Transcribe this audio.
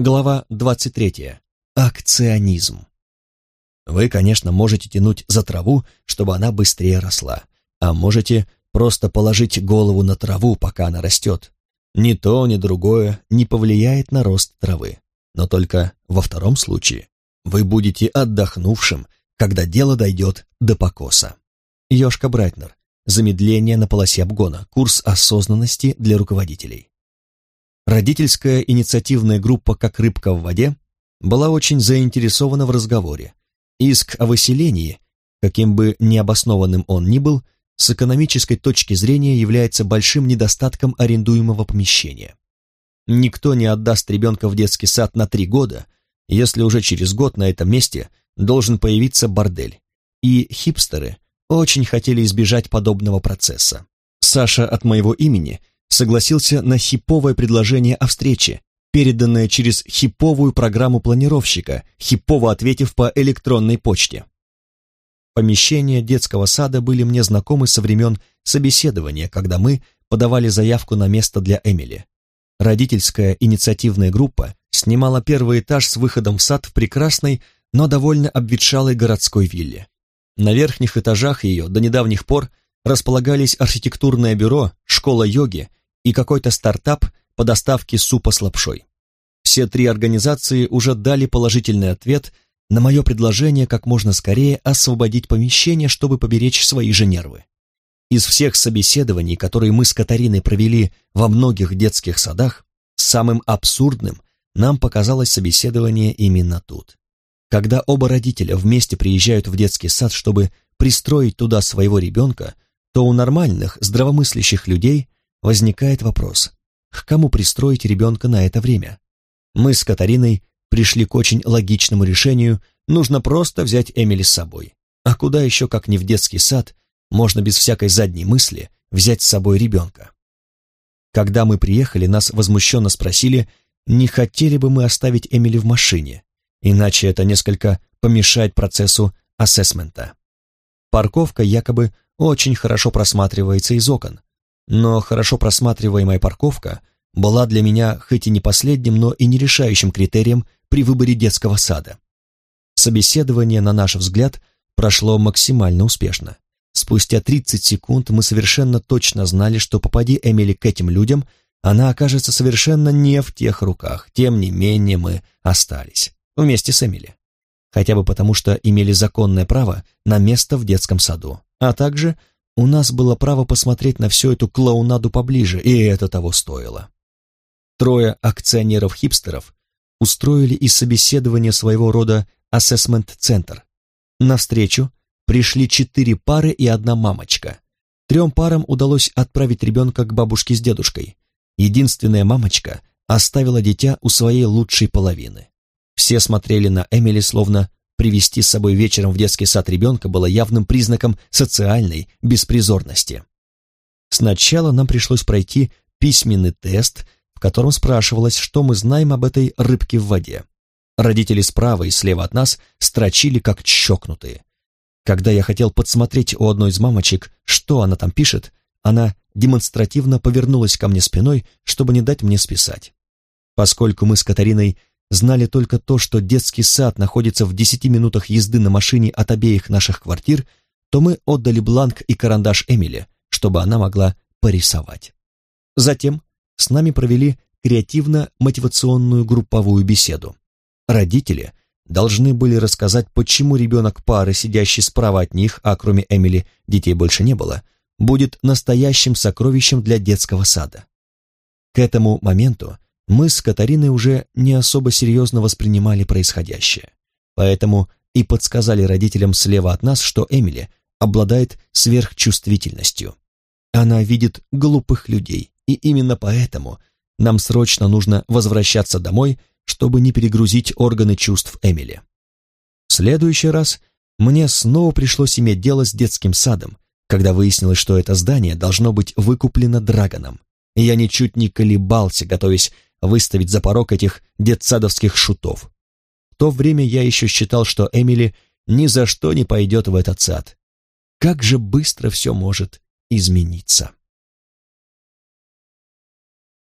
Глава 23. Акционизм. Вы, конечно, можете тянуть за траву, чтобы она быстрее росла, а можете просто положить голову на траву, пока она растет. Ни то, ни другое не повлияет на рост травы. Но только во втором случае вы будете отдохнувшим, когда дело дойдет до покоса. Йошка Брайтнер. Замедление на полосе обгона. Курс осознанности для руководителей. Родительская инициативная группа «Как рыбка в воде» была очень заинтересована в разговоре. Иск о выселении, каким бы необоснованным он ни был, с экономической точки зрения является большим недостатком арендуемого помещения. Никто не отдаст ребенка в детский сад на три года, если уже через год на этом месте должен появиться бордель. И хипстеры очень хотели избежать подобного процесса. Саша от моего имени – согласился на хиповое предложение о встрече, переданное через хиповую программу планировщика, хипово ответив по электронной почте. Помещения детского сада были мне знакомы со времен собеседования, когда мы подавали заявку на место для Эмили. Родительская инициативная группа снимала первый этаж с выходом в сад в прекрасной, но довольно обветшалой городской вилле. На верхних этажах ее до недавних пор располагались архитектурное бюро, школа йоги и какой-то стартап по доставке супа с лапшой. Все три организации уже дали положительный ответ на мое предложение как можно скорее освободить помещение, чтобы поберечь свои же нервы. Из всех собеседований, которые мы с Катариной провели во многих детских садах, самым абсурдным нам показалось собеседование именно тут. Когда оба родителя вместе приезжают в детский сад, чтобы пристроить туда своего ребенка, то у нормальных, здравомыслящих людей возникает вопрос, к кому пристроить ребенка на это время? Мы с Катариной пришли к очень логичному решению, нужно просто взять Эмили с собой. А куда еще, как не в детский сад, можно без всякой задней мысли взять с собой ребенка? Когда мы приехали, нас возмущенно спросили, не хотели бы мы оставить Эмили в машине, иначе это несколько помешает процессу ассессмента. Парковка якобы очень хорошо просматривается из окон, но хорошо просматриваемая парковка была для меня хоть и не последним, но и не решающим критерием при выборе детского сада. Собеседование, на наш взгляд, прошло максимально успешно. Спустя 30 секунд мы совершенно точно знали, что попади Эмили к этим людям, она окажется совершенно не в тех руках. Тем не менее мы остались. Вместе с Эмили. Хотя бы потому, что имели законное право на место в детском саду, а также у нас было право посмотреть на всю эту клоунаду поближе, и это того стоило. Трое акционеров-хипстеров устроили из собеседования своего рода ассессмент-центр. На встречу пришли четыре пары и одна мамочка. Трем парам удалось отправить ребенка к бабушке с дедушкой. Единственная мамочка оставила дитя у своей лучшей половины. Все смотрели на Эмили, словно Привести с собой вечером в детский сад ребенка было явным признаком социальной беспризорности. Сначала нам пришлось пройти письменный тест, в котором спрашивалось, что мы знаем об этой рыбке в воде. Родители справа и слева от нас строчили как чокнутые. Когда я хотел подсмотреть у одной из мамочек, что она там пишет, она демонстративно повернулась ко мне спиной, чтобы не дать мне списать. Поскольку мы с Катариной знали только то, что детский сад находится в десяти минутах езды на машине от обеих наших квартир, то мы отдали бланк и карандаш Эмили, чтобы она могла порисовать. Затем с нами провели креативно-мотивационную групповую беседу. Родители должны были рассказать, почему ребенок пары, сидящий справа от них, а кроме Эмили детей больше не было, будет настоящим сокровищем для детского сада. К этому моменту мы с Катариной уже не особо серьезно воспринимали происходящее. Поэтому и подсказали родителям слева от нас, что Эмили обладает сверхчувствительностью. Она видит глупых людей, и именно поэтому нам срочно нужно возвращаться домой, чтобы не перегрузить органы чувств Эмили. В следующий раз мне снова пришлось иметь дело с детским садом, когда выяснилось, что это здание должно быть выкуплено Драгоном. Я ничуть не колебался, готовясь выставить за порог этих детсадовских шутов. В то время я еще считал, что Эмили ни за что не пойдет в этот сад. Как же быстро все может измениться.